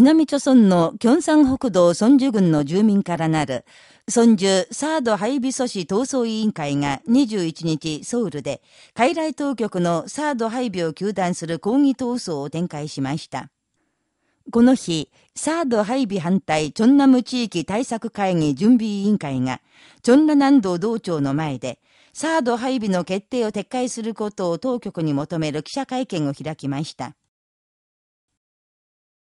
南朝村のキョンサン北道孫樹郡の住民からなる、孫樹サード配備阻止闘争委員会が21日ソウルで、海来当局のサード配備を求断する抗議闘争を展開しました。この日、サード配備反対チョンナム地域対策会議準備委員会が、チョンラ南道道庁の前で、サード配備の決定を撤回することを当局に求める記者会見を開きました。